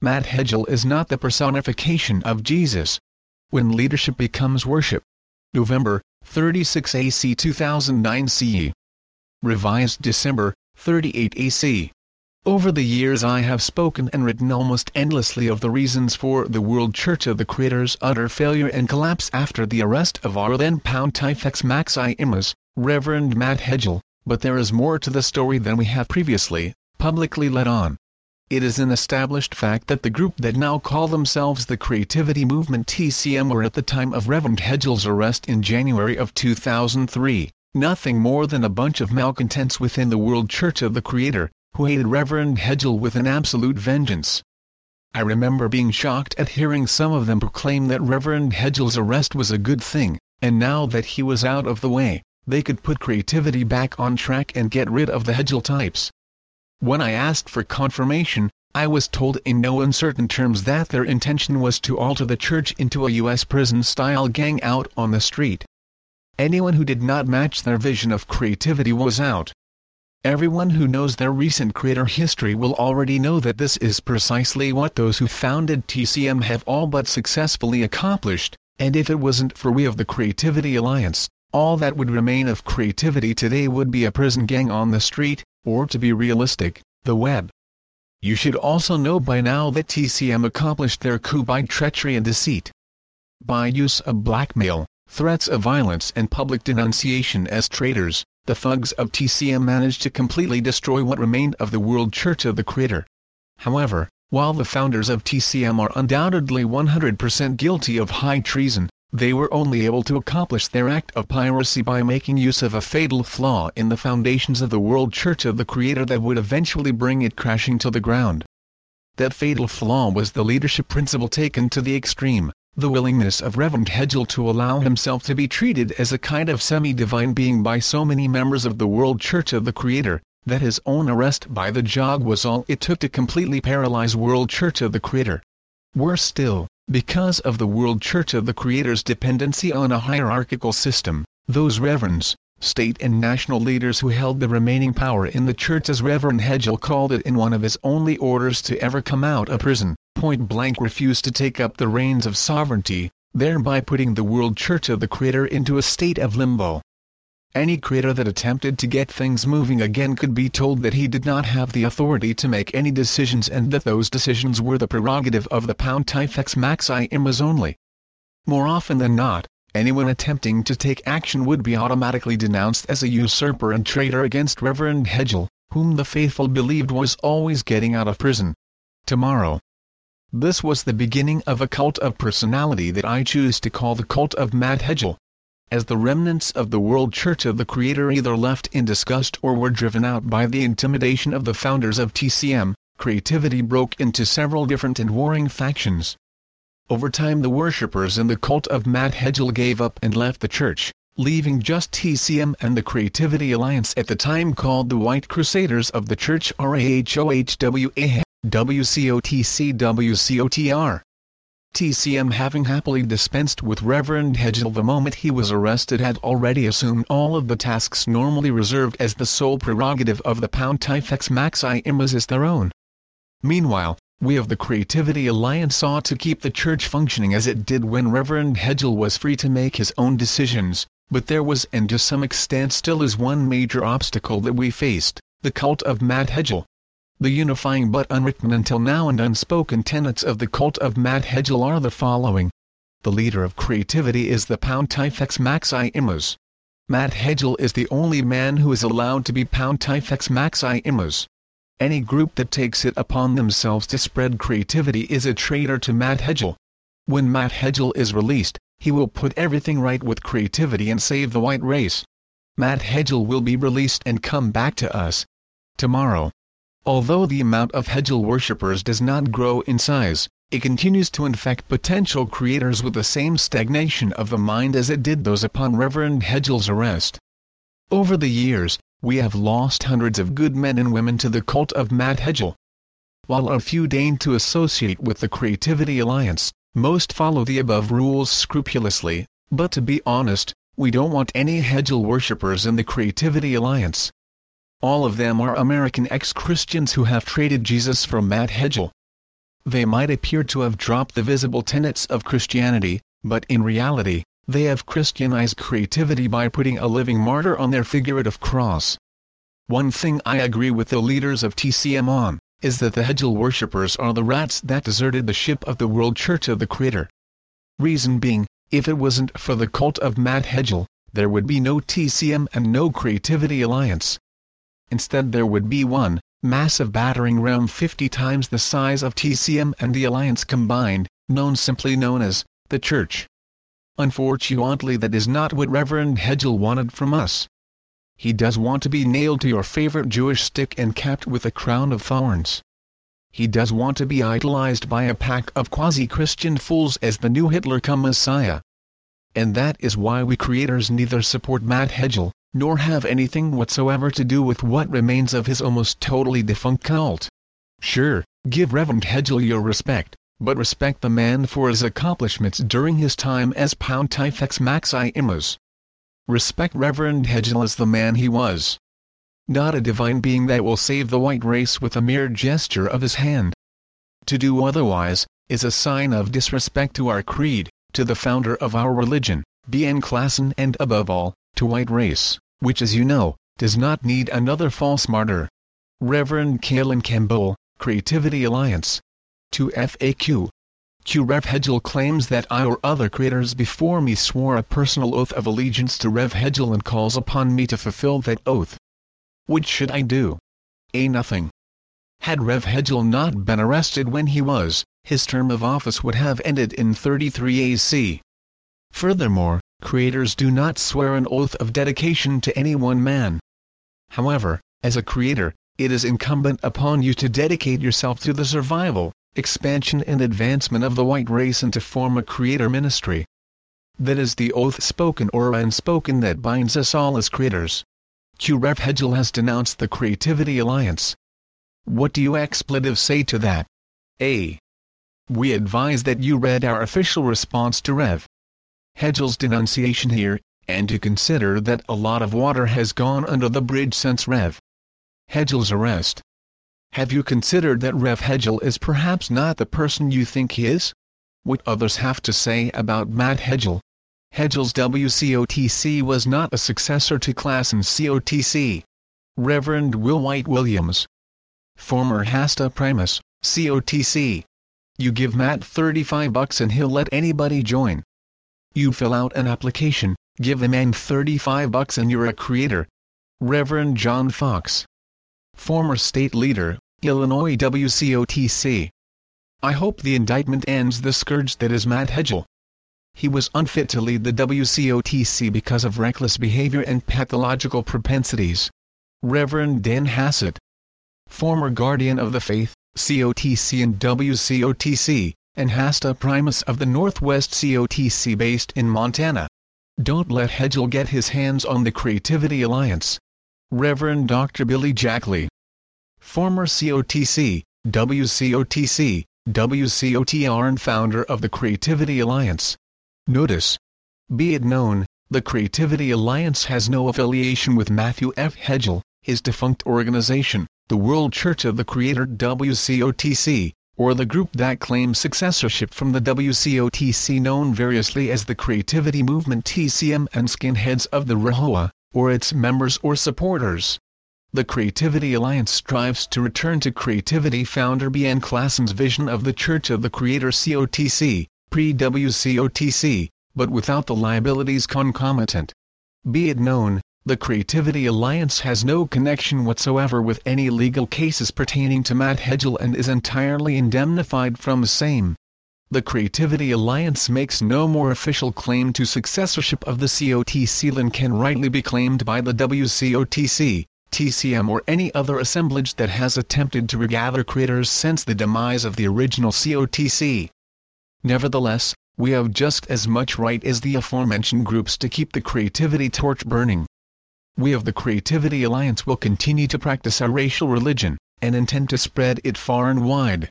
Matt Hegel is not the personification of Jesus. When leadership becomes worship. November, 36 AC 2009 CE. Revised December, 38 AC. Over the years I have spoken and written almost endlessly of the reasons for the World Church of the Creator's utter failure and collapse after the arrest of our then Pontifex Maximus, Reverend Matt Hegel, but there is more to the story than we have previously, publicly let on. It is an established fact that the group that now call themselves the Creativity Movement TCM were at the time of Reverend Hedgel's arrest in January of 2003, nothing more than a bunch of malcontents within the World Church of the Creator, who hated Reverend Hedgel with an absolute vengeance. I remember being shocked at hearing some of them proclaim that Reverend Hedgel's arrest was a good thing, and now that he was out of the way, they could put creativity back on track and get rid of the Hedgel types. When I asked for confirmation, I was told in no uncertain terms that their intention was to alter the church into a U.S. prison-style gang out on the street. Anyone who did not match their vision of creativity was out. Everyone who knows their recent creator history will already know that this is precisely what those who founded TCM have all but successfully accomplished, and if it wasn't for we of the Creativity Alliance, all that would remain of creativity today would be a prison gang on the street, or to be realistic, the web. You should also know by now that TCM accomplished their coup by treachery and deceit. By use of blackmail, threats of violence and public denunciation as traitors, the thugs of TCM managed to completely destroy what remained of the World Church of the Creator. However, while the founders of TCM are undoubtedly 100% guilty of high treason, they were only able to accomplish their act of piracy by making use of a fatal flaw in the foundations of the World Church of the Creator that would eventually bring it crashing to the ground. That fatal flaw was the leadership principle taken to the extreme, the willingness of Reverend Hegel to allow himself to be treated as a kind of semi-divine being by so many members of the World Church of the Creator, that his own arrest by the JOG was all it took to completely paralyze World Church of the Creator. Worse still, because of the World Church of the Creator's dependency on a hierarchical system, those reverends, state and national leaders who held the remaining power in the church as Reverend Hegel called it in one of his only orders to ever come out of prison, point-blank refused to take up the reins of sovereignty, thereby putting the World Church of the Creator into a state of limbo. Any creator that attempted to get things moving again could be told that he did not have the authority to make any decisions and that those decisions were the prerogative of the Pontifex Maximus only. More often than not, anyone attempting to take action would be automatically denounced as a usurper and traitor against Reverend Hegel, whom the faithful believed was always getting out of prison. Tomorrow. This was the beginning of a cult of personality that I choose to call the cult of Matt Hegel as the remnants of the World Church of the Creator either left in disgust or were driven out by the intimidation of the founders of TCM, creativity broke into several different and warring factions. Over time the worshippers in the cult of Matt Hegel gave up and left the church, leaving just TCM and the Creativity Alliance at the time called the White Crusaders of the Church RAHOWA WCOTCWCOTR. TCM having happily dispensed with Reverend Hedgel the moment he was arrested had already assumed all of the tasks normally reserved as the sole prerogative of the Pontifex Maximus as their own. Meanwhile, we of the Creativity Alliance sought to keep the church functioning as it did when Reverend Hedgel was free to make his own decisions, but there was and to some extent still is one major obstacle that we faced, the cult of Matt Hegel. The unifying but unwritten until now and unspoken tenets of the cult of Matt Hegel are the following. The leader of creativity is the Pontifex Maximus. Matt Hegel is the only man who is allowed to be Pontifex Maximus. Any group that takes it upon themselves to spread creativity is a traitor to Matt Hegel. When Matt Hegel is released, he will put everything right with creativity and save the white race. Matt Hegel will be released and come back to us. Tomorrow. Although the amount of Hegel worshippers does not grow in size, it continues to infect potential creators with the same stagnation of the mind as it did those upon Reverend Hegel's arrest. Over the years, we have lost hundreds of good men and women to the cult of Matt Hegel. While a few deign to associate with the Creativity Alliance, most follow the above rules scrupulously, but to be honest, we don't want any Hegel worshippers in the Creativity Alliance. All of them are American ex-Christians who have traded Jesus for Matt Hegel. They might appear to have dropped the visible tenets of Christianity, but in reality, they have Christianized creativity by putting a living martyr on their figurative cross. One thing I agree with the leaders of TCM on, is that the Hegel worshippers are the rats that deserted the ship of the World Church of the Creator. Reason being, if it wasn't for the cult of Matt Hegel, there would be no TCM and no Creativity Alliance. Instead there would be one, massive battering ram 50 times the size of TCM and the Alliance combined, known simply known as, the Church. Unfortunately that is not what Reverend Hegel wanted from us. He does want to be nailed to your favorite Jewish stick and capped with a crown of thorns. He does want to be idolized by a pack of quasi-Christian fools as the new Hitler come Messiah. And that is why we creators neither support Matt Hegel, nor have anything whatsoever to do with what remains of his almost totally defunct cult. Sure, give Reverend Hedgel your respect, but respect the man for his accomplishments during his time as Pontifex Maximus respect Reverend Hedgel as the man he was. Not a divine being that will save the white race with a mere gesture of his hand. To do otherwise, is a sign of disrespect to our creed, to the founder of our religion, Ben Klassen and above all, to white race, which as you know, does not need another false martyr. Reverend Cailen Cambeul, Creativity Alliance. To FAQ. Q. Rev. Hegel claims that I or other creators before me swore a personal oath of allegiance to Rev. Hegel and calls upon me to fulfill that oath. What should I do? A. Nothing. Had Rev. Hegel not been arrested when he was, his term of office would have ended in 33 AC. Furthermore, creators do not swear an oath of dedication to any one man. However, as a creator, it is incumbent upon you to dedicate yourself to the survival, expansion and advancement of the white race and to form a creator ministry. That is the oath spoken or unspoken that binds us all as creators. Q. Rev. Hegel has denounced the Creativity Alliance. What do you expletives say to that? A. We advise that you read our official response to Rev. Hegel's denunciation here, and to consider that a lot of water has gone under the bridge since Rev. Hegel's arrest. Have you considered that Rev Hegel is perhaps not the person you think he is? What others have to say about Matt Hegel? Hegel's WCOTC was not a successor to Class Klassen's COTC. Reverend Will White Williams. Former Hasta Primus, COTC. You give Matt 35 bucks and he'll let anybody join. You fill out an application, give the man 35 bucks and you're a creator. Reverend John Fox former state leader, Illinois WCOTC. I hope the indictment ends the scourge that is Matt Hedgel. He was unfit to lead the WCOTC because of reckless behavior and pathological propensities. Reverend Dan Hassett, former guardian of the faith, COTC and WCOTC, and Hasta Primus of the Northwest COTC based in Montana. Don't let Hedgel get his hands on the Creativity Alliance. Reverend Dr. Billy Jackley. Former COTC, WCOTC, WCOTR and founder of the Creativity Alliance. Notice. Be it known, the Creativity Alliance has no affiliation with Matthew F. Hedgel, his defunct organization, the World Church of the Creator WCOTC, or the group that claims successorship from the WCOTC known variously as the Creativity Movement TCM and skinheads of the RAHOWA or its members or supporters. The Creativity Alliance strives to return to creativity founder Ben Klassen's vision of the Church of the Creator COTC, pre-WCOTC, but without the liabilities concomitant. Be it known, the Creativity Alliance has no connection whatsoever with any legal cases pertaining to Matt Hegel and is entirely indemnified from the same the Creativity Alliance makes no more official claim to successorship of the COTC than can rightly be claimed by the WCOTC, TCM or any other assemblage that has attempted to regather creators since the demise of the original COTC. Nevertheless, we have just as much right as the aforementioned groups to keep the creativity torch burning. We of the Creativity Alliance will continue to practice our racial religion, and intend to spread it far and wide.